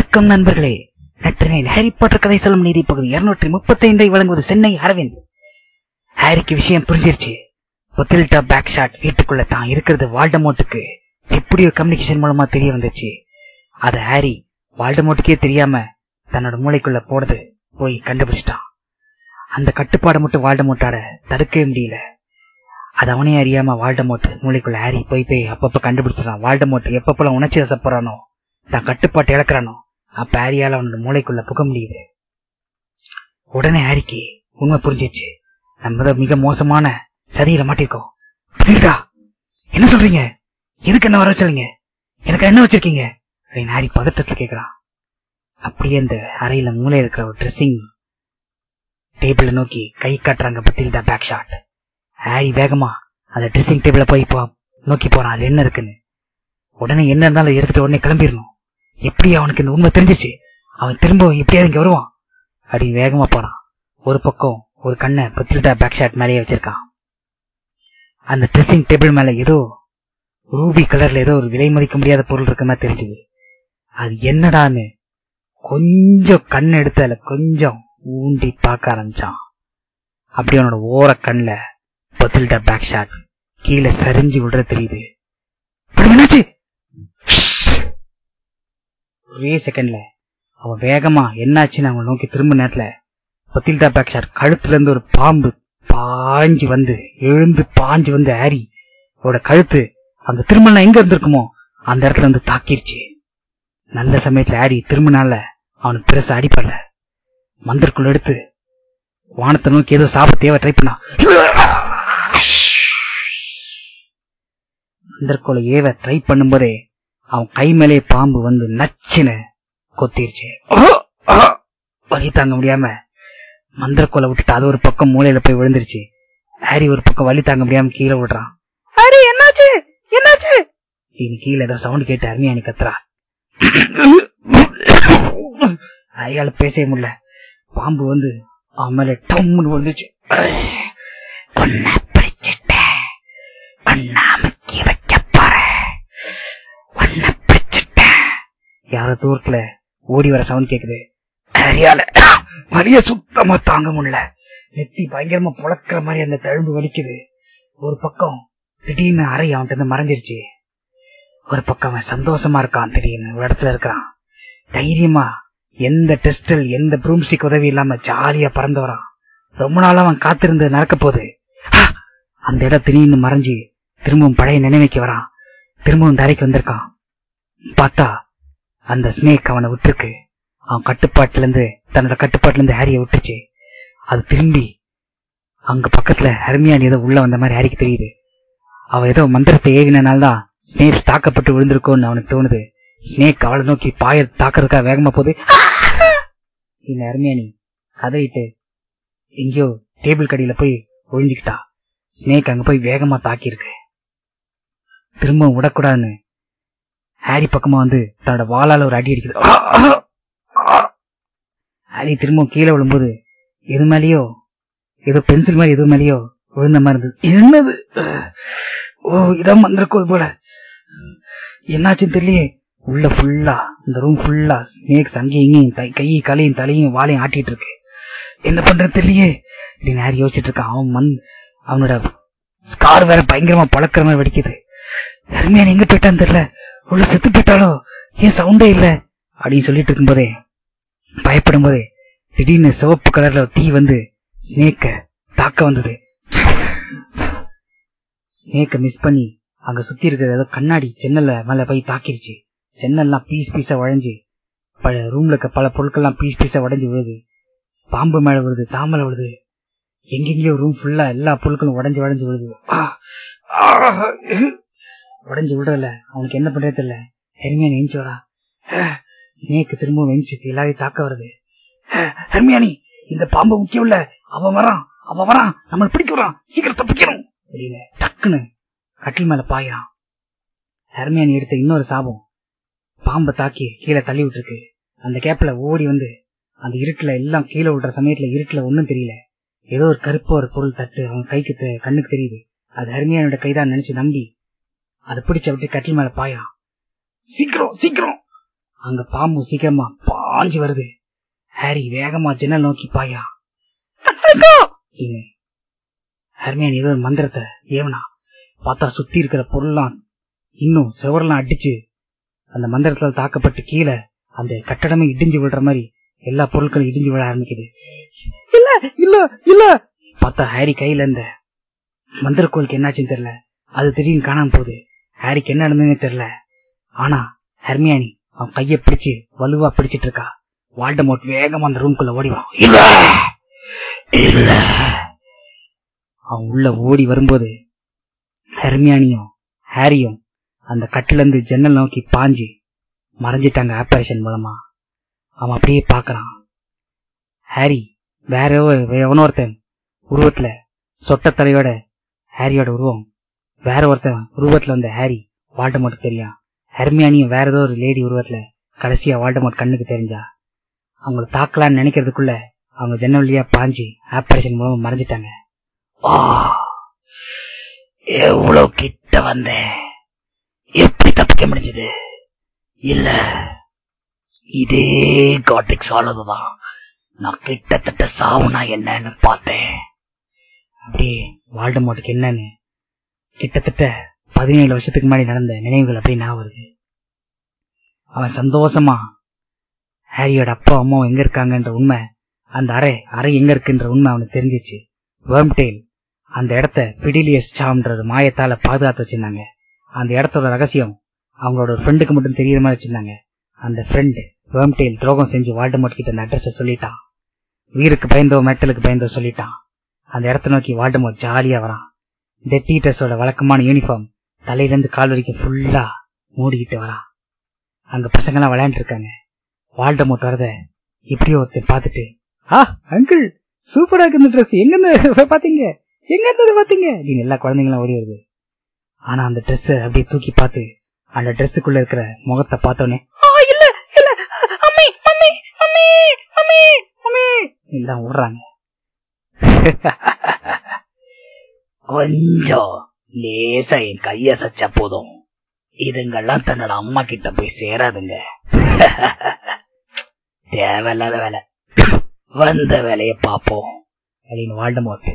வணக்கம் நண்பர்களே. நற்றினை Harry Potter கதை சொல்லும் நீதி பகுதி இருநூற்றி முப்பத்தி ஐந்தை வழங்குவது சென்னை அரவிந்த். ஹாரிக்கு விஷயம் புரிஞ்சிருச்சு. ஒத்தில்டா பேக் ஷாட் வீட்டுக்குள்ள தான் இருக்கிறது வால்டமோட்டுக்கு. எப்படியோ கம்யூனிகேஷன் மூலமா தெரிய வந்துச்சு. அத ஹாரி வால்டமோட்டுக்கே தெரியாம தன்னோட மூளைக்குள்ள போனது போய் கண்டுபிடிச்சிட்டான். அந்த கட்டுப்பாடை மட்டும் வால்டமோட்டாட தடுக்கவே முடியல. அது அவனே அறியாம வால்டமோட் மூளைக்குள்ள ஹாரி போய் போய் அப்பப்ப கண்டுபிடிச்சிடான் வால்டமோட் எப்பப்பெல்லாம் உணர்ச்சி வசப்படுறானோ தான் கட்டுப்பாட்டு இழக்கிறானோ அப்ப ஹாரியால அவனோட மூளைக்குள்ள புக முடியுது. உடனே ஹாரிக்கு உண்மை புரிஞ்சிச்சு நம்ம மிக மோசமான சதியில மாட்டிருக்கோம். புரியுதா என்ன சொல்றீங்க? எதுக்கு என்ன வர வச்சிருங்க எனக்கு என்ன வச்சிருக்கீங்க? அப்படின்னு ஹாரி பதட்டத்துல கேட்கிறான் அப்படியே அந்த அறையில மூளை இருக்கிற ஒரு ட்ரெஸ்ஸிங் டேபிள நோக்கி கை காட்டுறாங்க பத்திரிதா பேக் ஷாட் ஹாரி வேகமா அந்த ட்ரெஸ்ஸிங் டேபிள போய் நோக்கி போறான். அதுல என்ன இருக்குன்னு. உடனே என்ன இருந்தாலும் எடுத்துட்டு உடனே கிளம்பிடணும். எப்படி அவனுக்கு இந்த உண்மை தெரிஞ்சிச்சு? அவன் திரும்ப எப்படியாவது இங்க வருவான். அப்படி வேகமா போறான். ஒரு பக்கம் ஒரு கண்ணை பத்திரிட்டா பேக் ஷாட் மேலேயே வச்சிருக்கான். அந்த ட்ரெஸ்ஸிங் டேபிள் மேல ஏதோ ரூபி கலர்ல ஏதோ ஒரு விலை மதிக்க முடியாத பொருள் இருக்க மாதிரி தெரிஞ்சது. அது என்னடான்னு கொஞ்சம் கண் எடுத்து அதுல கொஞ்சம் ஊண்டி பார்க்க ஆரம்பிச்சான். அப்படி அவனோட ஓர கண்ல பத்தில்டா பேக் ஷாட் கீழே சரிஞ்சு விடுற தெரியுது. என்னாச்சு? ஒரே செகண்ட்ல அவன் வேகமா என்னாச்சுன்னு அவன் நோக்கி திரும்ப நேரத்துல பத்தில்டா பேக் ஷாட் கழுத்துல இருந்து ஒரு பாம்பு பாஞ்சு வந்து எழுந்து பாஞ்சு வந்து ஆரி அவரோட கழுத்து அந்த திருமணம் எங்க இருந்திருக்குமோ அந்த இடத்துல வந்து தாக்கிருச்சு. நல்ல சமயத்துல ஆரி திரும்பினால அவனுக்கு பெருசா அடிப்படல மந்திரக்குள்ள எடுத்து வானத்தை நோக்கி ஏதோ சாப்பிட ட்ரை பண்ணான். மந்திரக்குள்ள ஏவ ட்ரை பண்ணும்போதே அவன் கை மேலே பாம்பு வந்து நச்சுன்னு கொத்திருச்சு. வலி தாங்க முடியாம மந்திரக்கோலை விட்டுட்டு அது ஒரு பக்கம் மூலையில போய் விழுந்துருச்சு. ஹாரி ஒரு பக்கம் வலி தாங்க முடியாம கீழே விடுறான். ஹாரி என்னாச்சு? என்னாச்சு? இனி கீழே ஏதோ சவுண்ட் கேட்டு அருமையானி கத்துறா. ஐயால பேசவே முடியல. பாம்பு வந்து அவன் மேல டம்னு வந்துச்சு யாரோ தூரத்துல ஓடி வர சவுண்ட் கேக்குது. ஹரியால வலிய சுத்தமா தாங்க முடியல. நெத்தி பயங்கரமா புழக்கிற மாதிரி அந்த தழும்பு வலிக்குது. ஒரு பக்கம் திடீர்னு அறை அவன்கிட்ட இருந்து மறைஞ்சிருச்சு. ஒரு பக்கம் அவன் சந்தோஷமா இருக்கான் திடீர்னு. ஒரு இடத்துல இருக்கிறான். தைரியமா எந்த டெஸ்டல் எந்த ப்ரூம்ஸ்டிக் உதவி இல்லாம ஜாலியா பறந்து வரான். ரொம்ப நாளா அவன் காத்திருந்து நடக்க போகுது. அந்த இடம் திடீர்னு மறைஞ்சு திரும்பவும் பழைய நினைவைக்கு வரான். திரும்பவும் தரைக்கு வந்திருக்கான். பார்த்தா அந்த ஸ்னேக் அவனை விட்டுருக்கு. அவன் கட்டுப்பாட்டுல இருந்து தன்னோட கட்டுப்பாட்டுல இருந்து ஹாரிய விட்டுச்சு. அது திரும்பி அங்க பக்கத்துல ஹர்மியான் ஏதோ உள்ள வந்த மாதிரி ஹாரிக்கு தெரியுது. அவ ஏதோ மந்திரத்தை ஏவினால்தான் ஸ்னேக் தாக்கப்பட்டு விழுந்திருக்கோன்னு அவனுக்கு தோணுது. ஸ்னேக் அவளை நோக்கி பாய தாக்குறதுக்காக வேகமா போகுது இந்த ஹர்மியானி கதறிட்டு எங்கேயோ டேபிள் கடியில போய் ஒழிஞ்சுக்கிட்டா. ஸ்னேக் அங்க போய் வேகமா தாக்கியிருக்கு. திரும்பவும் விடக்கூடாதுன்னு ஹாரி பக்கமா வந்து தன்னோட வாளால ஒரு அடி அடிக்குது. ஹாரி திரும்பவும் கீழே விழும்போது எது மேலேயோ ஏதோ பென்சில் மாதிரி எது மேலேயோ விழுந்த மாதிரி இருந்தது. என்னது? ஓ இதான் மந்திரக்கோள் போல. என்னாச்சுன்னு தெரியலையே. உள்ள ஃபுல்லா இந்த ரூம் ஃபுல்லா ஸ்னேக்ஸ் அங்கேயும் இங்கேயும் கை கலையும் தலையும் வாழையும் ஆட்டிட்டு இருக்கு. என்ன பண்றது தெரியலையே. அப்படின்னு ஹாரி யோசிச்சுட்டு இருக்கான் அவன் மந் அவனோட ஸ்கார் வேற பயங்கரமா பழக்கிற மாதிரி வெடிக்குது. ஹெர்மியான் எங்க போயிட்டான்னு தெரியல. உள்ள செத்து போயிட்டாலோ ஏன் சவுண்டே இல்ல? அப்படின்னு சொல்லிட்டு இருக்கும்போதே பயப்படும் போதே திடீர்னு சிவப்பு கலர்ல தீ வந்து ஸ்னேக்க தாக்க வந்தது. ஸ்னேக்க மிஸ் பண்ணி அங்க சுத்தி இருக்கிற ஏதோ கண்ணாடி ஜன்னல்ல மேல போய் தாக்கிருச்சு. ஜன்னல்லாம் பீஸ் பீஸா உழைஞ்சு பல ரூம்ல இருக்க பல பொருட்கள்லாம் பீஸ் பீஸா உடஞ்சு விழுது. பாம்பு மேல விழுது தாமலை விழுது. எங்கெங்கயோ ரூம் ஃபுல்லா எல்லா பொருட்களும் உடஞ்சு உடஞ்சு விழுது. உடஞ்சு விடுறல அவனுக்கு என்ன பண்றது தெரியல. ஹெர்மியானி எஞ்சி வரா ஸ்னேக்கு திரும்பவும் வெஞ்சு எல்லாரையும் தாக்க வருது. ஹெர்மியானி இந்த பாம்பு முக்கியம் இல்ல அவன் வரான். அவன் வரான். நம்மளை பிடிக்க வரான் சீக்கிரம் தப்பிக்கணும் வெளியில டக்குன்னு கட்டில் மேல பாயிறான். ஹெர்மியானி எடுத்த இன்னொரு சாபம். பாம்பை தாக்கி கீழே தள்ளி விட்டுருக்கு. அந்த கேப்ல ஓடி வந்து அந்த இருட்டுல எல்லாம் கீழே விடுற சமயத்துல இருட்டுல ஒன்னும் தெரியல. ஏதோ ஒரு கருப்பு ஒரு பொருள் தட்டு அவன் கைக்கு கண்ணுக்கு தெரியுது. அது ஹெர்மியானோட கைதான் நினைச்சு நம்பி அதை பிடிச்ச விட்டு கட்டில் மேல பாயா. சீக்கிரம் சீக்கிரம். அங்க பாம்பு சீக்கிரமா பாஞ்சு வருது. ஹாரி வேகமா ஜன்னல் நோக்கி பாயா. ஹர்மியான் ஏதோ ஒரு மந்திரத்தை ஏவனா பார்த்தா சுத்தி இருக்கிற பொருள்லாம் இன்னும் செவரெல்லாம் அடிச்சு அந்த மந்திரத்துல தாக்கப்பட்டு கீழே அந்த கட்டடமே இடிஞ்சு விடுற மாதிரி எல்லா பொருட்களும் இடிஞ்சு விழ ஆரம்பிக்குது. இல்ல இல்ல இல்ல! பார்த்தா ஹாரி கையில இருந்த மந்திரக்கோளுக்கு என்னாச்சுன்னு தெரியல. அது திடீர்னு காணாம போகுது. ஹாரிக்கு என்ன நடந்ததுன்னு தெரியல. ஆனா ஹர்மியானி அவன் கைய பிடிச்சு வலுவா பிடிச்சிட்டு இருக்கா. வால்டமோட் வேகமா அந்த ரூம்குள்ள ஓடிவான் இல்ல! இல்ல! அவன் உள்ள ஓடி வரும்போது ஹெர்மியானியும் ஹாரியும் அந்த கட்டுல இருந்து ஜன்னல் நோக்கி பாஞ்சு மறைஞ்சிட்டாங்க ஆபரேஷன் மூலமா. அவன் அப்படியே பாக்குறான் ஹாரி வேற எவனோ ஒருத்தன் உருவத்துல சொட்ட தலையோட ஹாரியோட உருவம் வேற ஒருத்தன் உருவத்துல வந்த ஹாரி வால்டமோட் தெரியும் ஹெர்மியானியும் வேற ஏதோ ஒரு லேடி உருவத்துல கடைசியா வால்டமோட் கண்ணுக்கு தெரிஞ்சா? அவங்கள தாக்கலான்னு நினைக்கிறதுக்குள்ள அவங்க ஜன்னல் வழியா பாஞ்சு ஆபரேஷன் மூலமா மறைஞ்சிட்டாங்க. எவ்வளவு கிட்ட வந்தேன். எப்படி தப்பிக்க முடிஞ்சது? இல்ல இதே காட்ரிக்ஸ் ஆனதுதான். நான் கிட்டத்தட்ட சாவுனா என்னன்னு பார்த்தேன். அப்படியே வால்டமோட்டுக்கு என்னன்னு கிட்டத்தட்ட பதினேழு வருஷத்துக்கு முன்னாடி நடந்த நினைவுகள் அப்படி வருது. அவன் சந்தோஷமா ஹாரியோட அப்பா அம்மாவும் எங்க இருக்காங்கன்ற உண்மை அந்த அறை அறை எங்க இருக்குன்ற உண்மை அவனுக்கு தெரிஞ்சிச்சு. வேர்ம்டேல் அந்த இடத்த பிடிலியஸ் சாம்ன்ற மாயத்தால பாதுகாத்து வச்சிருந்தாங்க. அந்த இடத்தோட ரகசியம் அவங்களோட ஒரு ஃப்ரெண்டுக்கு மட்டும் தெரியற மாதிரி வச்சிருந்தாங்க. அந்த ஃப்ரெண்டு வேர்ம்டேல் துரோகம் செஞ்சு வால்டமோட் கிட்ட அந்த அட்ரஸ சொல்லிட்டான். உயிருக்கு பயந்தோ மெட்டலுக்கு பயந்தோ சொல்லிட்டான். அந்த இடத்த நோக்கி வால்டமோட் ஜாலியா வரான். இந்த டீட்டர்ஸோட வழக்கமான யூனிஃபார்ம் தலையில இருந்து கால் வரைக்கும் ஃபுல்லா மூடிக்கிட்டு வரான் அங்க பசங்க எல்லாம் விளையாண்டு இருக்காங்க வால்டமோட் வரத இப்படியோ ஒருத்தன் பார்த்துட்டு ஆ அங்கிள் சூப்பரா இருக்கு இந்த ட்ரெஸ் எங்க பாத்தீங்க எங்க இருந்தது பாத்தீங்க அப்படின்னு எல்லா குழந்தைங்களும் ஓடி வருது. ஆனா அந்த ட்ரெஸ் அப்படியே தூக்கி பார்த்து அந்த ட்ரெஸ்ஸுக்குள்ள இருக்கிற முகத்தை பார்த்தோன்னே இல்ல இல்ல. அம்மி அம்மி அம்மி அம்மி அம்மி. எல்லாம் ஓடுறாங்க. கொஞ்சம் லேசா என் கைய சச்சா போதும். இதுங்கெல்லாம் தன்னோட அம்மா கிட்ட போய் சேராதுங்க. தேவையில்லாத வேலை. வந்த வேலைய பாப்போம் அப்படின்னு வால்டமோட்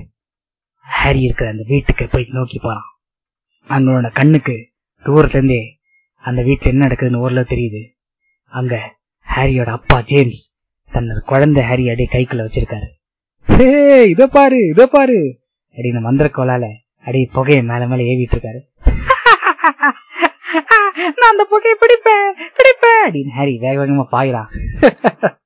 ஹாரி இருக்கிற அந்த வீட்டுக்கு போய் நோக்கி போறான். அவங்களோட கண்ணுக்கு தூரத்துல இருந்தே அந்த வீட்டுல என்ன நடக்குதுன்னு ஓரளவு தெரியுது. அங்க ஹாரியோட அப்பா ஜேம்ஸ் தன்னோட குழந்தை ஹாரி அப்படியே கைக்குள்ள வச்சிருக்காரு. இத பாரு இத பாரு. அப்படின்னு மந்திர கோலால அப்படியே புகைய மேல மேல ஏவிட்டு இருக்காரு நான் அந்த புகையை பிடிப்பேன் பிடிப்பேன் அப்படின்னு ஹாரி வேக வேகமா பாயிறான்.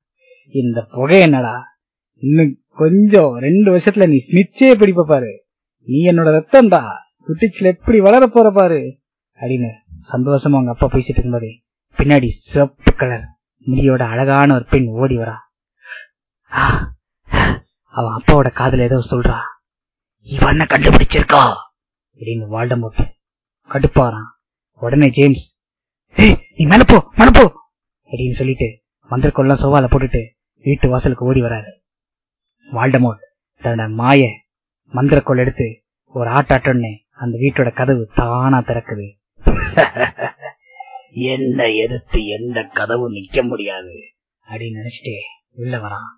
இந்த புகை என்னடா? இன்னும் கொஞ்சம் ரெண்டு வருஷத்துல நீ ஸ்னிச்சே பிடிப்ப பாரு. நீ என்னோட ரத்தம்டா. குட்டிச்சுல எப்படி வளர போற பாரு. அப்படின்னு சந்தோஷமா அவங்க அப்பா பேசிட்டு இருக்கும்போதே பின்னாடி சிவப்பு கலர் முடியோட அழகான ஒரு பெண் ஓடி வரா. அவன் அப்பாவோட காதல ஏதோ சொல்றா. இவன கண்டுபிடிச்சிருக்கா? அப்படின்னு வால்டமோட் கடுப்பாரான் உடனே ஜேம்ஸ் ஏய் நீ மேல போ மேல போ! அப்படின்னு சொல்லிட்டு மந்திரக்கொல்லாம் சோவால போட்டுட்டு வீட்டு வாசலுக்கு ஓடி வராரு. வால்டமோட் தன்னோட மாய மந்திரக்கோள் எடுத்து ஒரு ஆட்டாட்டோன்னு அந்த வீட்டோட கதவு தானா திறக்குது. என்ன எதிர்த்து எந்த கதவு நிக்க முடியாது? அப்படின்னு நினைச்சிட்டே உள்ள வரான்.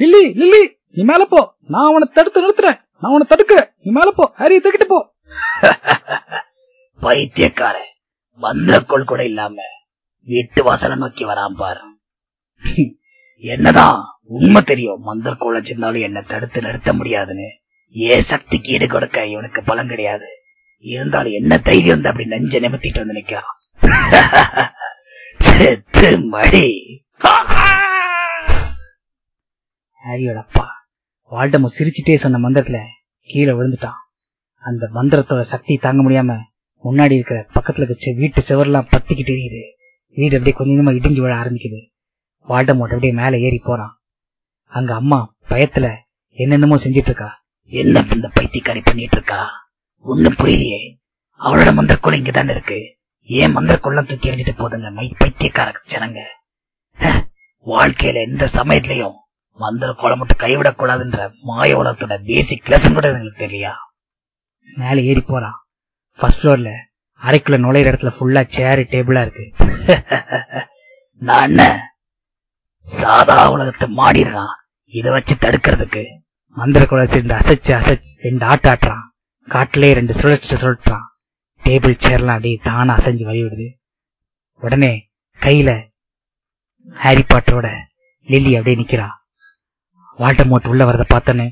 லில்லி லில்லி நீ மேல போ நான் அவனை தடுத்து நிறுத்துறேன். நான் அவனை தடுக்கிறேன். நீ மேல போ. ஹாரிய தூக்கிட்டு போ. பைத்தியக்கார மந்திரக்கோள் கூட இல்லாம வீட்டு வாசலை நோக்கி வரான் பாரு. என்னதான்? உண்மை தெரியும். மந்திரக்கோள் வச்சிருந்தாலும் என்ன தடுத்து நிறுத்த முடியாதுன்னு. ஏன் சக்திக்கு ஈடு கொடுக்க இவனுக்கு பலம் கிடையாது. இருந்தாலும் என்ன தைரியம் வந்து அப்படி நெஞ்ச நிமித்திட்டு வந்து நிக்கிறான்? செத்து மடி. ஹாரியோட அப்பா. வால்டமோ சிரிச்சுட்டே சொன்ன மந்திரத்துல கீழே விழுந்துட்டான். அந்த மந்திரத்தோட சக்தி தாங்க முடியாம முன்னாடி இருக்கிற பக்கத்துல இருக்க வீட்டு செவரெல்லாம் பத்திக்கிட்டு எரியுது. வீடு அப்படியே கொஞ்சமா இடிஞ்சு விழ ஆரம்பிக்குது. வால்டமோட் அப்படியே மேல ஏறி போறான். அங்க அம்மா பயத்துல என்னென்னமோ செஞ்சிட்டு இருக்கா என்ன இந்த பைத்தியக்காரி பண்ணிட்டு இருக்கா ஒண்ணும் புரியலையே. அவளோட மந்திரக்குள்ள இங்க தானே இருக்கு. ஏன் மந்திரக்குள்ள தூக்கி எறிஞ்சிட்டு போதுங்க மை பைத்தியக்கார ஜனங்க? வாழ்க்கையில எந்த சமயத்திலையும் மந்திர கோலை மட்டும் கைவிடக்கூடாதுன்ற மாய உலகத்தோட பேசிக் லெசன் கூட எங்களுக்கு தெரியலையா? மேல ஏறி போறான் ஃபர்ஸ்ட் ஃப்ளோர்ல அரைக்குள்ள நுழையிற இடத்துல ஃபுல்லா சேரு டேபிளா இருக்கு. நான் சாதா உலகத்தை மாடிடுறான் இதை வச்சு தடுக்கிறதுக்கு. மந்திர குலத்தை ரெண்டு அசைச்சு அசைச்சு ரெண்டு ஆட்டு ஆட்டுறான். காட்டிலே ரெண்டு சுழச்சிட்டு சுழட்டுறான் டேபிள் சேர்லாம் அப்படியே தானா அசைஞ்சு வழிவிடுது. உடனே கையில ஹாரி பாட்டரோட லில்லி அப்படியே நிக்கிறா. வால்டர் மோட் உள்ள வரத பார்த்தோன்னு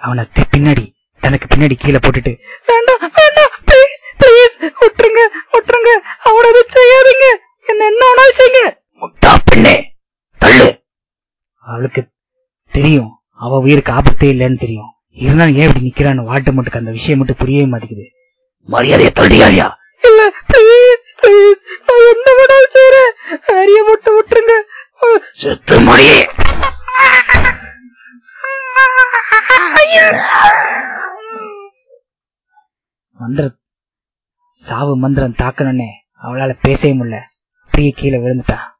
அவனை பின்னாடி தனக்கு பின்னாடி கீழே போட்டுட்டு வேண்டாம் வேண்டாம் ப்ளீஸ் ப்ளீஸ் விட்டுருங்க விட்டுருங்க அவனை அதை செய்யாதீங்க. என்ன என்ன வேணாலும் செய்யுங்க. முட்டா பெண்ணே தள்ளு. அவளுக்கு தெரியும் அவ உயிருக்கு ஆபத்தே இல்லைன்னு தெரியும். இருந்தாலும் ஏன் இப்படி நிக்கிறான்னு வால்டர் மோட்டுக்கு அந்த விஷயம் மட்டும் புரியவே மாட்டேங்குது. மரியாதையை தள்ளியாரியா இல்ல ப்ளீஸ் ப்ளீஸ் நான் என்ன வேணாலும் செய்யறேன் ஹாரிய மட்டும் விட்டுருங்க. சுத்து மொழியே மந்திர சாவு மந்திரம் தாக்கணுன்னே அவளால பேசவே முடியல. அப்படியே கீழே விழுந்துட்டா.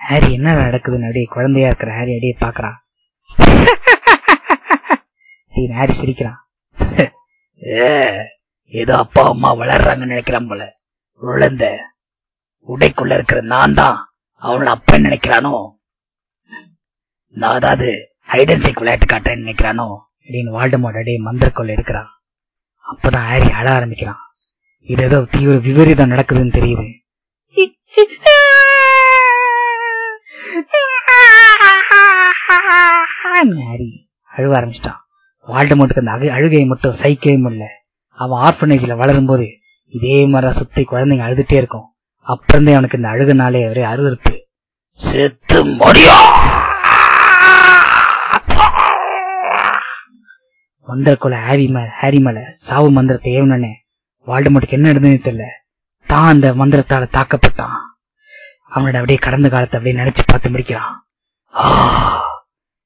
ஹாரி என்ன நடக்குதுன்னு அப்படியே குழந்தையா இருக்கிற ஹாரி அப்படியே பாக்குறான் ஹாரி சிரிக்கிறான் ஏ, ஏதோ அப்பா அம்மா வளர்றாங்கன்னு நினைக்கிறான் போல. குழந்தை உடைக்குள்ள இருக்கிற நான் தான் அவனோட அப்பன் நினைக்கிறானோ? நான் அதாவது ஹைடன்சிக் விளையாட்டு காட்டுறேன்னு நினைக்கிறானோ? அப்படின்னு வால்டமோட் அப்படியே மந்திரக்கோள் எடுக்கிறான் அப்பதான் ஹாரி அழ ஆரம்பிக்கிறான். இது ஏதோ தீவிர விபரீதம் நடக்குதுன்னு தெரியுது. ஹாரி அழுவ ஆரம்பிச்சிட்டான். வால்டமோட்டுக்கு அந்த அழுகையை மட்டும் சகிக்கவே முடியல. அவன் ஆர்ஃபனேஜ்ல வளரும்போது இதே மாதிரி சுத்தி குழந்தைங்க அழுதுட்டே இருக்கும். அப்புறந்தே அவனுக்கு இந்த அழுகுனாலே ஒரே அருவருப்பு. செத்து முடியும்! மந்திரக்குள்ள ஹாரி மேல ஹாரி மேல சாவு மந்திரத்தை ஏவனே வால்டமோட்டுக்கு என்ன நடந்ததுன்னு தெரியல. தான் அந்த மந்திரத்தால தாக்கப்பட்டான். அவனோட அப்படியே கடந்த காலத்தை அப்படியே நினைச்சு பார்த்து முடிக்கிறான். ஆ,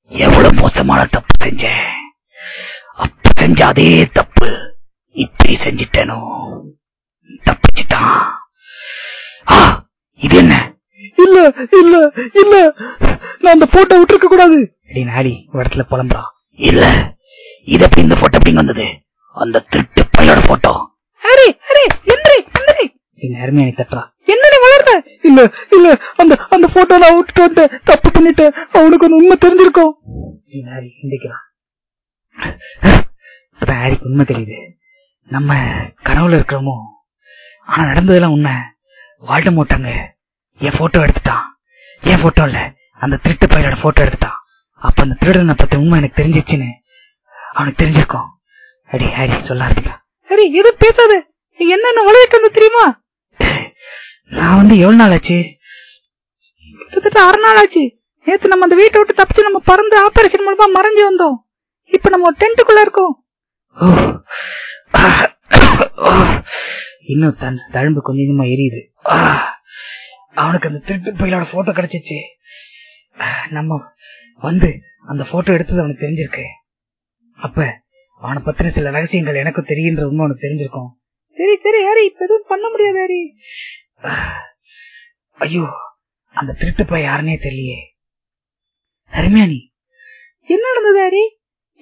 எவ்வளவு மோசமான தப்பு செஞ்சேன். அப்ப செஞ்ச அதே தப்பு இப்படி செஞ்சிட்டேனோ. தப்பிச்சிட்டான். ஆ, இது என்ன? இல்ல இல்ல இல்ல. நான் அந்த போட்டோ விட்டுருக்க கூடாது. அப்படின்னு ஹாரி ஒரு இடத்துல புலம்புறான். இல்ல. இது எப்படி இந்த போட்டோ எப்படிங்க வந்தது? அந்த திருட்டு பையோட போட்டோ ஹாரி ஹாரி எந்திரி எந்திரி அப்படின்னு ஹெர்மியானி தட்டுறா. என்ன வளர்ற? இல்ல இல்ல அந்த அந்த போட்டோ நான் விட்டுட்டு வந்தேன் தப்பு பண்ணிட்டேன். அவனுக்கு உண்மை தெரிஞ்சிருக்கும். ஹாரி இப்பதான் ஹாரிக்கு உண்மை தெரியுது. நம்ம கனவுல இருக்கிறோமோ? ஆனா நடந்ததெல்லாம் உண்மை. வாழ்ட மாட்டாங்க என் போட்டோ எடுத்துட்டான். என் போட்டோ இல்ல. அந்த திருட்டு பையனோட போட்டோ எடுத்துட்டான். அப்ப அந்த திருடனை பத்தி உண்மை எனக்கு தெரிஞ்சிச்சுன்னு அவனுக்கு தெரிஞ்சிருக்கும். அடி ஹாரி சொல்ல ஆரம்பிக்கிறான் ஹாரி எது பேசாத. நீ என்னென்ன உலகிட்டு வந்து தெரியுமா? நான் வந்து எவ்வளவு நாள் ஆச்சு கிட்டத்தட்ட அரை நாள் ஆச்சு. நேத்து நம்ம அந்த வீட்டை விட்டு தப்பிச்சு நம்ம பறந்து ஆபரேஷன் மூலமா மறைஞ்சு வந்தோம். இப்ப நம்ம டென்ட்டுக்குள்ள இருக்கோம். இன்னும் தன் தழும்பு கொஞ்சம் எரியுது. அவனுக்கு அந்த திருட்டு பையலோட போட்டோ கிடைச்சிச்சு. நம்ம வந்து அந்த போட்டோ எடுத்தது அவனுக்கு தெரிஞ்சிருக்கு. அப்ப அவனை பத்தின சில ரகசியங்கள் எனக்கும் தெரியுன்ற உண்மை அவனுக்கு தெரிஞ்சிருக்கும். சரி சரி ஹாரி இப்ப எதுவும் பண்ண முடியாது ஹாரி. ஐயோ அந்த திருட்டு பையன் யாருன்னே தெரியலையே. ஹர்மியானி என்ன நடந்தது ஹாரி?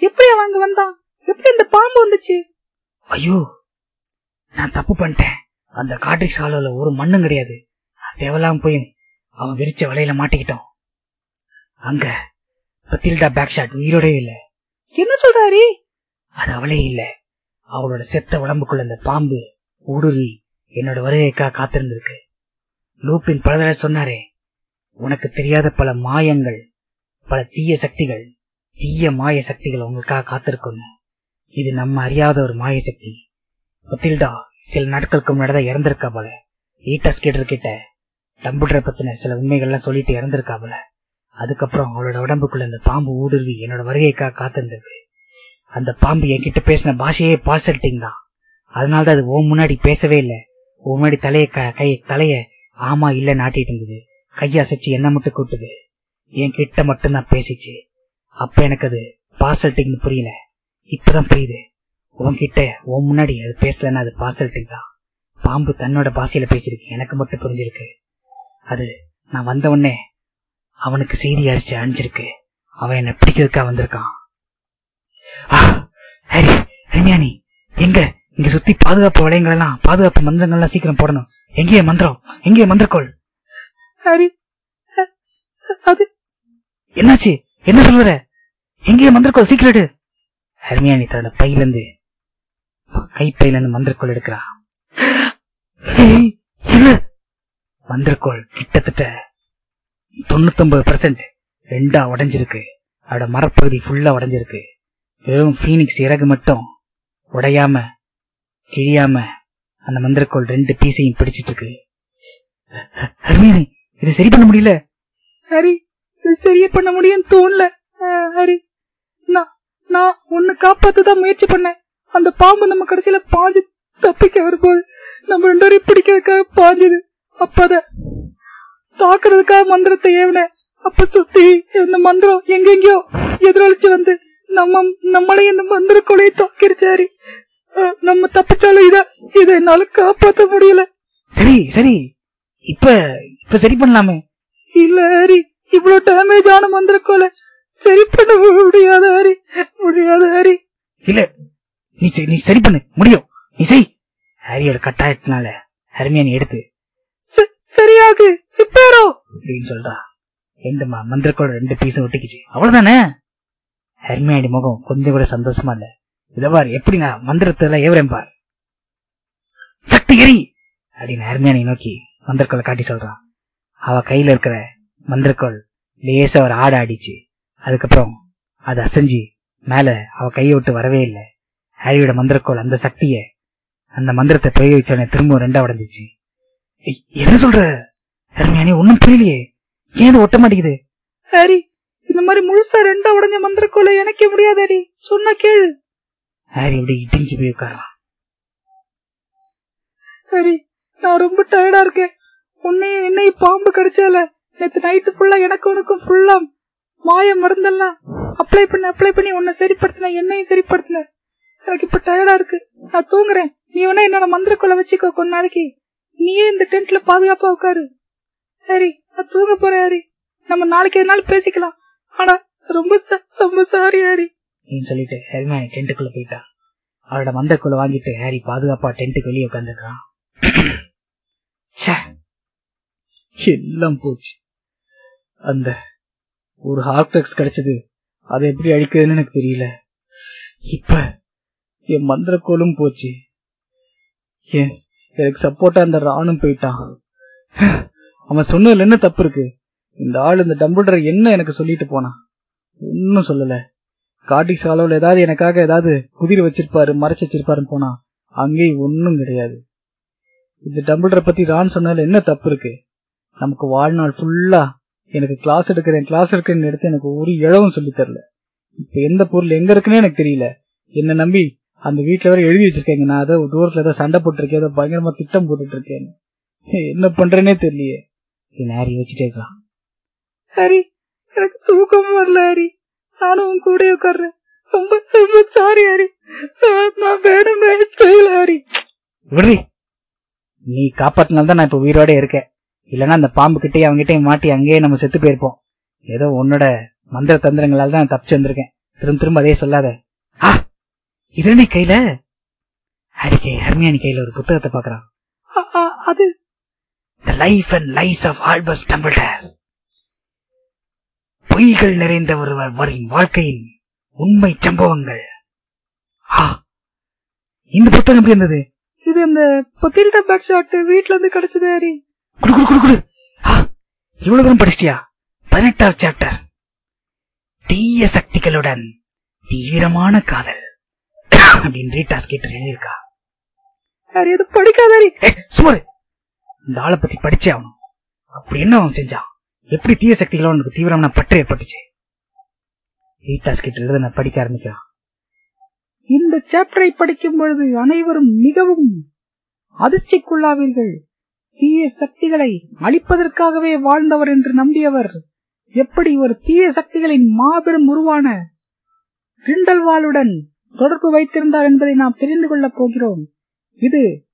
எப்படி அவன் அங்க வந்தான்? எப்படி இந்த பாம்பு வந்துச்சு? ஐயோ நான் தப்பு பண்ணிட்டேன். அந்த காட்ரிக்ஸ் ஹாலோல ஒரு மண்ணும் கிடையாது. தேவையில்லாம போய் அவன் விரிச்ச வலையில மாட்டிக்கிட்டோம் அங்க பத்தில்டா பேக் ஷாட் உயிரோடவே இல்ல. என்ன சொல்றாரு? அது அவளே இல்ல. அவளோட செத்த உடம்புக்குள்ள அந்த பாம்பு ஊடுருவி என்னோட வருகைக்காக காத்திருந்திருக்கு. லூப்பின் பல தடவை சொன்னாரே உனக்கு தெரியாத பல மாயங்கள் பல தீய சக்திகள் தீய மாய சக்திகள் உங்களுக்காக காத்திருக்கணும் இது நம்ம அறியாத ஒரு மாய சக்தி. பத்தில்டா சில நாட்களுக்கு முன்னாடி இறந்திருக்கா போல. ஈட்டாஸ் கேட்டர் கிட்ட டம்புடரை பத்தின சில உண்மைகள்லாம் சொல்லிட்டு இறந்திருக்கா போல. அதுக்கப்புறம் அவளோட உடம்புக்குள்ள அந்த பாம்பு ஊடுருவி என்னோட வருகைக்காக காத்திருந்திருக்கு. அந்த பாம்பு என்கிட்ட பேசின பாஷையே பாசல்ட்டிங் தான். அதனாலதான் அது ஓ முன்னாடி பேசவே இல்லை. ஓ முன்னாடி தலைய க- கை தலைய ஆமா இல்ல நாட்டிட்டு இருந்தது. கைய அசைச்சு என்ன மட்டும் கூட்டுது என் கிட்ட மட்டும்தான் பேசிச்சு. அப்ப எனக்கு அது பாசல்ட்டிங்னு புரியல. இப்பதான் புரியுது. உன்கிட்ட உன் முன்னாடி அது பேசலன்னா அது பாசல்ட்டிங் தான். பாம்பு தன்னோட பாசையில பேசியிருக்கு. எனக்கு மட்டும் புரிஞ்சிருக்கு. அது நான் வந்த உடனே அவனுக்கு செய்தி அடிச்சு அணிஞ்சிருக்கு அவன் என்ன பிடிக்கிறதுக்கா வந்திருக்கான். ஹரி ஹரிமியானி எங்க? இங்க சுத்தி பாதுகாப்பு வளையங்கள் எல்லாம் பாதுகாப்பு மந்திரங்கள் எல்லாம் சீக்கிரம் போடணும். எங்கேயே மந்திரம்? எங்கேயே மந்திரக்கோள்? ஹரி அது என்னாச்சு? என்ன சொல்லுற எங்கேயே மந்திரக்கோள் சீக்கிரட்டு ஹர்மியானி தன்னோட பையில இருந்து கைப்பையில இருந்து மந்திரக்கோள் எடுக்கிறா. ஏய், இல்ல மந்திரக்கோள் கிட்டத்தட்ட தொண்ணூத்தொன்பது பர்சன்ட் ரெண்டா உடைஞ்சிருக்கு. அதோட மரப்பகுதி ஃபுல்லா உடைஞ்சிருக்கு. வெறும் பீனிக்ஸ் இறகு மட்டும் உடையாம கிழியாம அந்த மந்திரக்கோள் ரெண்டு பீசையும் பிடிச்சிட்டு இருக்கு ஹர்மியானி இதை சரி பண்ண முடியல? ஹரி சரியே பண்ண முடியும் தோணல. ஹரி நான் நான் உன்னை காப்பாத்ததான் முயற்சி பண்ணேன். அந்த பாம்பு நம்ம கடைசியில பாஞ்சு தப்பிக்க வரும்போது நம்ம ரெண்டு பேரையும் பிடிக்கிறதுக்காக பாஞ்சது. அப்ப அத தாக்குறதுக்காக மந்திரத்தை ஏவினேன் அப்ப சுத்தி இந்த மந்திரம் எங்கெங்கயோ எதிரொலிச்சு வந்து நம்ம நம்மளையும் இந்த மந்திர கொலையை தாக்கிருச்சு ஹரி அஹ், நம்ம தப்பிச்சாலும் இத இதை என்னால காப்பாத்த முடியல. சரி சரி. இப்ப இப்ப சரி பண்ணலாமே. இல்ல ஹரி இவ்வளவு டேமேஜ் ஆன மந்திர கொலை சரி பண்ண முடியாத ஹரி முடியாத ஹரி இல்ல நீ நீ சரி பண்ணு. முடியும். நீ செய். ஹாரியோட கட்டாயத்தினால ஹர்மியானி எடுத்து "ச- சரியாகு ரிப்பேரோ அப்படின்னு சொல்றா. ரெண்டு மந்திரக்கோட ரெண்டு பீஸும் ஒட்டிக்குச்சு. அவ்வளவுதானே? ஹெர்மியாடி முகம் கொஞ்சம் கூட சந்தோஷமா இல்ல. இத பார் எப்படி நான் பார். சக்தி எரி! அப்படின்னு ஹெர்மியானை நோக்கி மந்திரக்கோளை காட்டி சொல்றான். அவ கையில இருக்கிற மந்திரக்கோள் லேசா ஒரு ஆட ஆடிச்சு அதுக்கப்புறம் அது அசைஞ்சு மேல அவ கையை விட்டு வரவே இல்லை. ஹாரியோட மந்திரக்கோள் அந்த சக்திய அந்த மந்திரத்தை பிரயோகிச்சோடனே திரும்ப ரெண்டா உடஞ்சிச்சு என்ன சொல்ற? ஹர்மியானி ஒன்னும் புரியலையே. ஏன் ஒட்ட மாட்டேங்குது? ஹாரி இந்த மாதிரி முழுசா ரெண்டா உடஞ்ச மந்திரக்கோளை எனக்கே முடியாது ஹாரி. சொன்னா கேளு. ஹாரி இப்படி இடிஞ்சு போய் உட்கார்றான். ஹாரி நான் ரொம்ப டயர்டா இருக்கேன். உன்னையும் என்னையும் பாம்பு கடிச்சால நேத்து நைட்டு ஃபுல்லா எனக்கு உனக்கும் ஃபுல்லா மாய மருந்தெல்லாம் அப்ளை பண்ணி அப்ளை பண்ணி உன்னை சரிப்படுத்தின என்னையும் சரிப்படுத்தின. எனக்கு இப்ப டயர்டா இருக்கு. நான் தூங்குறேன். நீ வேணா என்னோட மந்திரக்குள்ள வச்சுக்கோ கொஞ்ச நாளைக்கு. நீயே இந்த டென்ட்ல பாதுகாப்பா உட்காரு. ஹரி நான் தூங்க போறேன் ஹரி. நம்ம நாளைக்கு எதுனாலும் பேசிக்கலாம். ஆனா ரொம்ப ரொம்ப சாரி ஹரி. அப்படின்னு சொல்லிட்டு ஹெல்மேன் டென்ட்டுக்குள்ள போயிட்டான் அவரோட மந்தக்குள்ள வாங்கிட்டு ஹாரி பாதுகாப்பா டென்ட்டுக்கு வெளியே உட்காந்துருக்கான் எல்லாம் போச்சு. அந்த ஒரு ஹார்டெக்ஸ் கிடைச்சது அதை எப்படி அழிக்குதுன்னு எனக்கு தெரியல. இப்ப என் மந்திரக்கோளும் போச்சு. என் எனக்கு சப்போர்ட்டா அந்த ராணும் போயிட்டான். அவன் சொன்னதுல என்ன தப்பு இருக்கு? இந்த ஆள் இந்த டம்பிள்டர் என்ன எனக்கு சொல்லிட்டு போனான்? ஒன்னும் சொல்லல. காட்டிக்ஸ் அளவுல ஏதாவது எனக்காக ஏதாவது குதிரை வச்சிருப்பாரு மறைச்சு வச்சிருப்பாருன்னு போனா அங்கேயும் ஒன்னும் கிடையாது. இந்த டம்பிள்டரை பத்தி ரான் சொன்னதுல என்ன தப்பு இருக்கு? நமக்கு வாழ்நாள் ஃபுல்லா எனக்கு கிளாஸ் எடுக்கிறேன் கிளாஸ் எடுக்கிறேன்னு எடுத்து எனக்கு ஒரு இழவும் சொல்லி தரல. இப்ப எந்த பொருள் எங்க இருக்குன்னே எனக்கு தெரியல. என்ன நம்பி அந்த வீட்டுல வேற எழுதி வச்சிருக்கேங்க. நான் ஏதோ தூரத்துல ஏதோ சண்டை போட்டிருக்கேன். ஏதோ பயங்கரமா திட்டம் போட்டுட்டு இருக்கேன்னு என்ன பண்றேனே தெரியலையே. ஹாரி வச்சுட்டே இருக்கலாம் ஹாரி எனக்கு தூக்கம் வரல ஹாரி. நானும் உன் கூட உட்கார்றேன். ரொம்ப ரொம்ப சாரி ஹாரி. நான் வேணுமே செய்யல ஹாரி. விடுறி நீ காப்பாத்தினால்தான் நான் இப்ப உயிரோட இருக்கேன். இல்லைன்னா அந்த பாம்பு கிட்டே அவங்ககிட்டயும் மாட்டி அங்கேயே நம்ம செத்து போயிருப்போம். ஏதோ உன்னோட மந்திர தந்திரங்களால தான் தப்பிச்சு வந்திருக்கேன். திரும்ப திரும்ப அதே சொல்லாத. ஆ இது நீ கையில ஹாரிக்கே ஹர்மியானி கையில ஒரு புத்தகத்தை பாக்குறான் அது the life and lies of Albus Dumbledore பொய்கள் நிறைந்த ஒருவரின் வாழ்க்கையின் உண்மை சம்பவங்கள். ஆ இந்த புத்தகம் எப்படி இருந்தது? இது அந்த பொத்திரிட்ட பேக் ஷாட் வீட்ல இருந்து கிடைச்சது ஹாரி குடு குடு குடு குடு. இவ்வளவு தூரம் படிச்சிட்டியா? பதினெட்டாவது சாப்டர் தீய சக்திகளுடன் தீவிரமான காதல். அப்படின்னு ரீட்டாஸ் கேட்டு எழுதியிருக்கா. யாரு எது படிக்காதாரி சுமார். இந்த ஆளை பத்தி படிச்சே ஆகணும். அப்படி என்ன அவன் செஞ்சான்? எப்படி தீய சக்திகளோட உனக்கு தீவிரமான பற்று ஏற்பட்டுச்சு? ரீட்டாஸ் கிட்ட எழுத நான் படிக்க ஆரம்பிக்கிறான். இந்த சாப்டரை படிக்கும் பொழுது அனைவரும் மிகவும் அதிர்ச்சிக்குள்ளாவீர்கள். தீய சக்திகளை அழிப்பதற்காகவே வாழ்ந்தவர் என்று நம்பியவர். எப்படி ஒரு தீய சக்திகளின் மாபெரும் உருவான கிண்டல்வாலுடன் தொடர்பு வைத்திருந்தார் என்பதை நாம் தெரிந்து கொள்ளப் போகிறோம். இது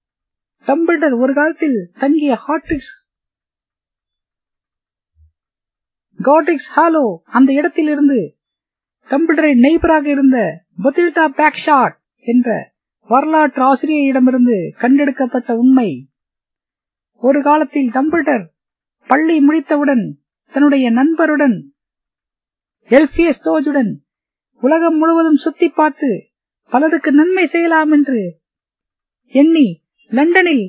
டம்பிள்டர் ஒரு காலத்தில் தங்கிய ஹாட்ரிக்ஸ் காட்ரிக்ஸ் ஹாலோ அந்த இடத்திலிருந்து டம்பிள்டரின் நெய்பராக இருந்த பொத்தில்டா பேக்ஷாட் என்ற வரலாற்று ஆசிரியரிடமிருந்து கண்டெடுக்கப்பட்ட உண்மை. ஒரு காலத்தில் டம்பிள்டர் பள்ளி முடித்தவுடன் தன்னுடைய நண்பருடன் எல்பியஸ் தோஜுடன் உலகம் முழுவதும் சுத்தி பார்த்து பலருக்கு நன்மை செய்யலாம் என்று எண்ணி லண்டனில்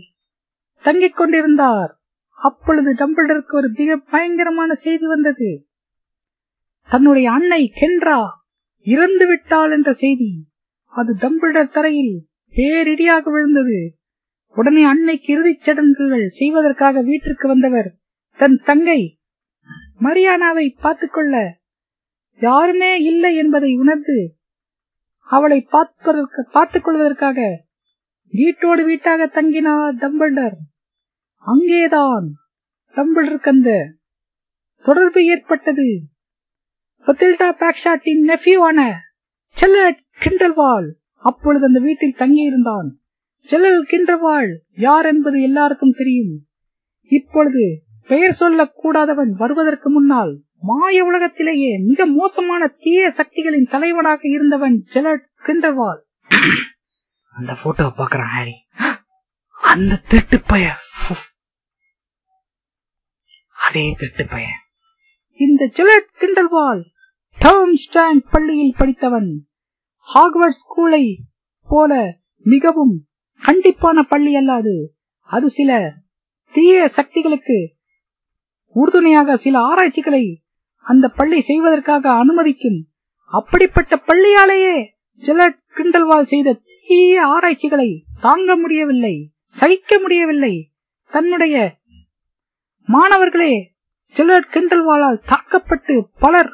தங்கிக் கொண்டிருந்தார். அப்பொழுது டம்பிள்டருக்கு ஒரு மிக பயங்கரமான செய்தி வந்தது. தன்னுடைய அன்னை கென்றா இறந்து விட்டாள் என்ற செய்தி அது டம்பிள்டர் தரையில் பேரிடியாக விழுந்தது. உடனே அன்னைக்கு இறுதிச் சடங்குகள் செய்வதற்காக வீட்டிற்கு வந்தவர் தன் தங்கை மரியானாவை பார்த்துக்கொள்ள யாருமே இல்லை என்பதை உணர்ந்து அவளை பார்ப்பதற்கு பார்த்துக் கொள்வதற்காக வீட்டோடு வீட்டாக தங்கினார் டம்பிள்டர். அங்கேதான் டம்பிள்டருக்கு அந்த தொடர்பு ஏற்பட்டது. பத்தில்டா பேக்ஷாட்டின் நெஃப்யூவான செல்லட் கிண்டல்வால் அப்பொழுது அந்த வீட்டில் தங்கியிருந்தான். செல்லல் கிண்டல்வால் யார் என்பது எல்லாருக்கும் தெரியும். இப்பொழுது பெயர் சொல்லக் கூடாதவன் வருவதற்கு முன்னால் மாய உலகத்திலேயே மிக மோசமான தீய சக்திகளின் தலைவனாக இருந்தவன் ஜெலட் கிண்டர்வால் அந்த போட்டோவை பாக்குறான் ஹாரி. அந்த திருட்டு பைய அதே திருட்டு பைய இந்த ஜெலட் கிண்டல்வால் டவுன் ஸ்டாங் பள்ளியில் படித்தவன் ஹாக்வர்ட் ஸ்கூலை போல மிகவும் கண்டிப்பான பள்ளி அல்லாது அது சில தீய சக்திகளுக்கு உறுதுணையாக சில ஆராய்ச்சிகளை அந்த பள்ளி செய்வதற்காக அனுமதிக்கும். அப்படிப்பட்ட பள்ளியாலேயே ஜெலட் கிண்டல்வால் செய்த தீய ஆராய்ச்சிகளை தாங்க முடியவில்லை சகிக்க முடியவில்லை. தன்னுடைய மாணவர்களே ஜெலட் கிண்டல்வாலால் தாக்கப்பட்டு பலர்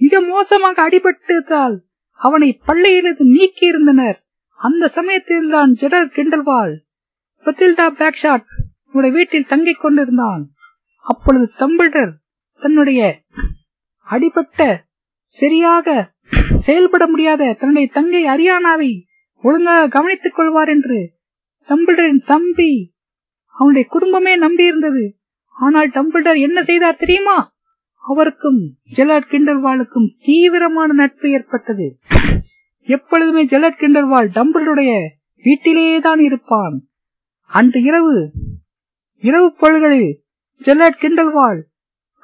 மிக மோசமாக அடிபட்டதால் அவனை பள்ளியிலிருந்து நீக்கி இருந்தனர் அந்த சமயத்தில்தான் ஜெடர் கிண்டல்வால் பத்தில்டா பேக்ஷாட் வீட்டில் தங்கிக் கொண்டிருந்தான். அப்பொழுது தம்பிடர் தன்னுடைய அடிபட்ட சரியாக செயல்பட முடியாத தன்னுடைய தங்கை அரியானாவை ஒழுங்காக கவனித்துக் கொள்வார் என்று டம்பிள்டரின் தம்பி அவனுடைய குடும்பமே நம்பியிருந்தது. ஆனால் டம்பிள்டர் என்ன செய்தார் தெரியுமா? அவருக்கும் ஜெலட் கிண்டர்வாலுக்கும் தீவிரமான நட்பு ஏற்பட்டது. எப்பொழுதுமே ஜெலட் கிண்டர்வால் டம்பிள்டருடைய வீட்டிலேயே தான் இருப்பான். அன்று இரவு இரவு பொழுகளில் ஜெலட் கிண்டல்வால்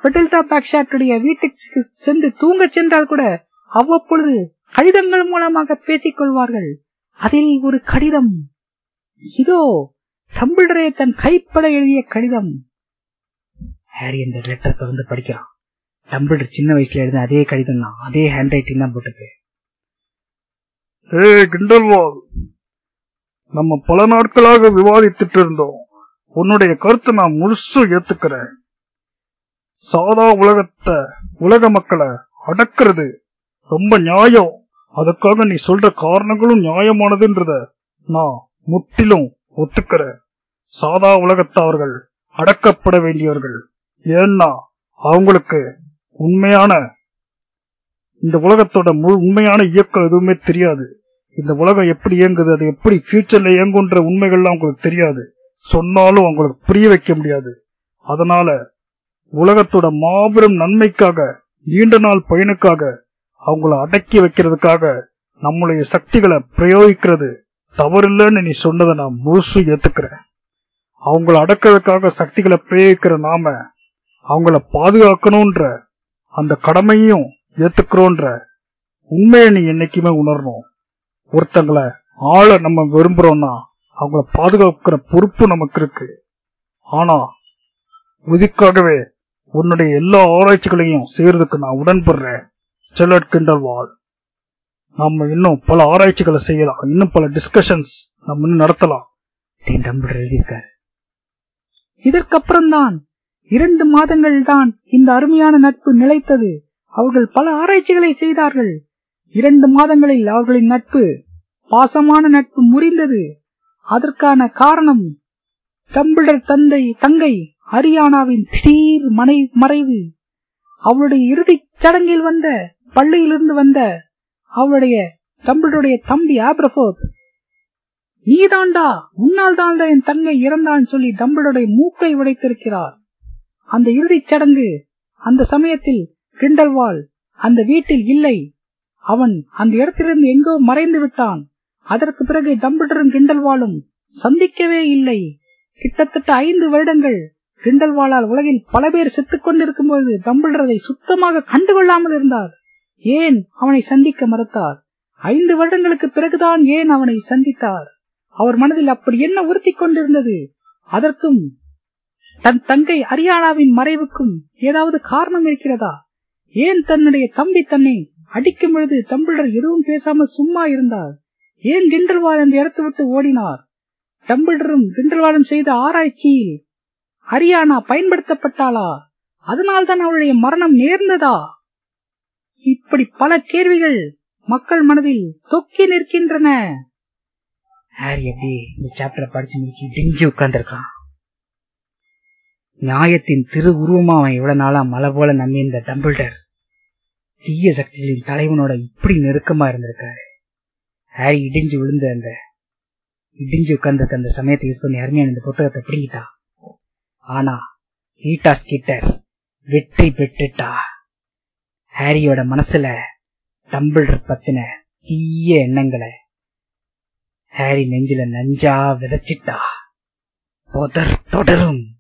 பெட்டில்டா பாக்ஷாட்டுடைய வீட்டுக்கு சென்று தூங்கச் சென்றால் கூட அவ்வப்பொழுது கடிதங்கள் மூலமாக பேசிக் கொள்வார்கள் அதில் ஒரு கடிதம். இதோ டம்பிள்டரே தன் கைப்பட எழுதிய கடிதம். ஹாரி இந்த லெட்டர் தொடர்ந்து படிக்கிறான். டம்பிள்டர் சின்ன வயசுல எழுதின அதே கடிதம் தான். அதே ஹேண்ட் ரைட்டிங் தான் போட்டுருக்கு. நம்ம பல நாட்களாக விவாதித்துட்டு இருந்தோம். உன்னுடைய கருத்தை நான் முழுசும் ஏத்துக்கிறேன். சாதா உலகத்தை உலக மக்களை அடக்கிறது ரொம்ப நியாயம். அதுக்காக நீ சொல்ற காரணங்களும் நியாயமானதுன்றத நான் முற்றிலும் ஒத்துக்கிறேன். சாதா உலகத்தவர்கள் அடக்கப்பட வேண்டியவர்கள். ஏன்னா அவங்களுக்கு உண்மையான இந்த உலகத்தோட முழு உண்மையான இயக்கம் எதுவுமே தெரியாது. இந்த உலகம் எப்படி இயங்குது அது எப்படி ஃபியூச்சர்ல இயங்குன்ற உண்மைகள்லாம் அவங்களுக்கு தெரியாது. சொன்னாலும் அவங்களுக்கு புரிய வைக்க முடியாது. அதனால உலகத்தோட மாபெரும் நன்மைக்காக நீண்ட நாள் பயனுக்காக அவங்கள அடக்கி வைக்கிறதுக்காக நம்முடைய சக்திகளை பிரயோகிக்கிறது தவறில்லைன்னு நீ சொன்னதை நான் முழுசு ஏத்துக்கிறேன். அவங்கள அடக்கிறதுக்காக சக்திகளை பிரயோகிக்கிற நாம அவங்கள பாதுகாக்கணும்ன்ற அந்த கடமையும் ஏத்துக்கிறோன்ற உண்மையை நீ என்னைக்குமே உணரணும். ஒருத்தங்களை ஆள நம்ம விரும்புறோம்னா அவங்கள பாதுகாக்கிற பொறுப்பு நமக்கு இருக்கு. ஆனா இதுக்காகவே உன்னுடைய எல்லா ஆராய்ச்சிகளையும் செய்யறதுக்கு நான் உடன்படுறேன். செல்லட் கிண்டல்வால் நாம இன்னும் பல ஆராய்ச்சிகளை செய்யலாம். இன்னும் பல டிஸ்கஷன்ஸ் நம்ம இன்னும் நடத்தலாம். எழுதியிருக்காரு. இதற்கப்புறம்தான் இரண்டு மாதங்கள் தான் இந்த அருமையான நட்பு நிலைத்தது. அவர்கள் பல ஆராய்ச்சிகளை செய்தார்கள். இரண்டு மாதங்களில் அவர்களின் நட்பு பாசமான நட்பு முறிந்தது. அதற்கான காரணம் டம்பிளர் தந்தை தங்கை அரியானாவின் திடீர் மனை மறைவு. அவளுடைய இறுதிச் சடங்கில் வந்த பள்ளியிலிருந்து வந்த அவளுடைய டம்பிளுடைய தம்பி ஆப்ரஃபோர்த் நீதாண்டா உன்னால் தாண்டா என் தங்கை இறந்தான் சொல்லி டம்பிளுடைய மூக்கை உடைத்திருக்கிறார். அந்த இறுதிச் சடங்கு அந்த சமயத்தில் கிண்டல்வால் அந்த வீட்டில் இல்லை. அவன் அந்த இடத்திலிருந்து எங்கோ மறைந்து விட்டான். அதற்கு பிறகு டம்பிளரும் கிண்டல்வாலும் சந்திக்கவே இல்லை. கிட்டத்தட்ட ஐந்து வருடங்கள் கிண்டல்வாளால் உலகில் பல பேர் செத்துக் கொண்டிருக்கும் போது டம்பிள்டர் சுத்தமாக கண்டுகொள்ளாமல் இருந்தார் ஏன் அவனை சந்திக்க மறுத்தார் ஐந்து வருடங்களுக்கு பிறகுதான் ஏன் அவனை சந்தித்தார் அவர் மனதில் அப்படி என்ன உறுத்திக் கொண்டிருந்தது? அதற்கும் தன் தங்கை அரியானாவின் மறைவுக்கும் ஏதாவது காரணம் இருக்கிறதா? ஏன் தன்னுடைய தம்பி தன்னை அடிக்கும் பொழுது டம்பிள்டர் எதுவும் பேசாமல் சும்மா இருந்தார் ஏன் கிண்டல்வால் அந்த இடத்தை விட்டு ஓடினார்? டம்பிள்டரும் கிண்டல்வாலும் செய்த ஆராய்ச்சியில் ஹரியானா பயன்படுத்தப்பட்டாளா? அதனால்தான் அவளுடைய மரணம் நேர்ந்ததா? இப்படி பல கேள்விகள் மக்கள் மனதில் தொக்கி நிற்கின்றன. ஹாரி எப்படி இந்த சாப்டரை படிச்சு முடிச்சு டிஞ்சு உட்கார்ந்துருக்கான்? நியாயத்தின் திரு உருவமா அவன் இவ்வளவு நாளா மலை போல நம்பியிருந்த டம்பிள்டர் தீய சக்திகளின் தலைவனோட இப்படி நெருக்கமா இருந்திருக்காரு. ஹாரி இடிஞ்சு விழுந்த அந்த இடிஞ்சு உட்கார்ந்திருக்க அந்த சமயத்தை யூஸ் பண்ணி அருமையான இந்த புத்தகத்தை பிடிங்கிட்டா ஆனா ஈட்டா ஸ்கிட்டர் வெற்றி பெற்றுட்டா? ஹாரியோட மனசுல டம்பிள் பத்தின தீய எண்ணங்களை ஹாரி நெஞ்சில நஞ்சா விதைச்சிட்டா. தொடர் தொடரும்.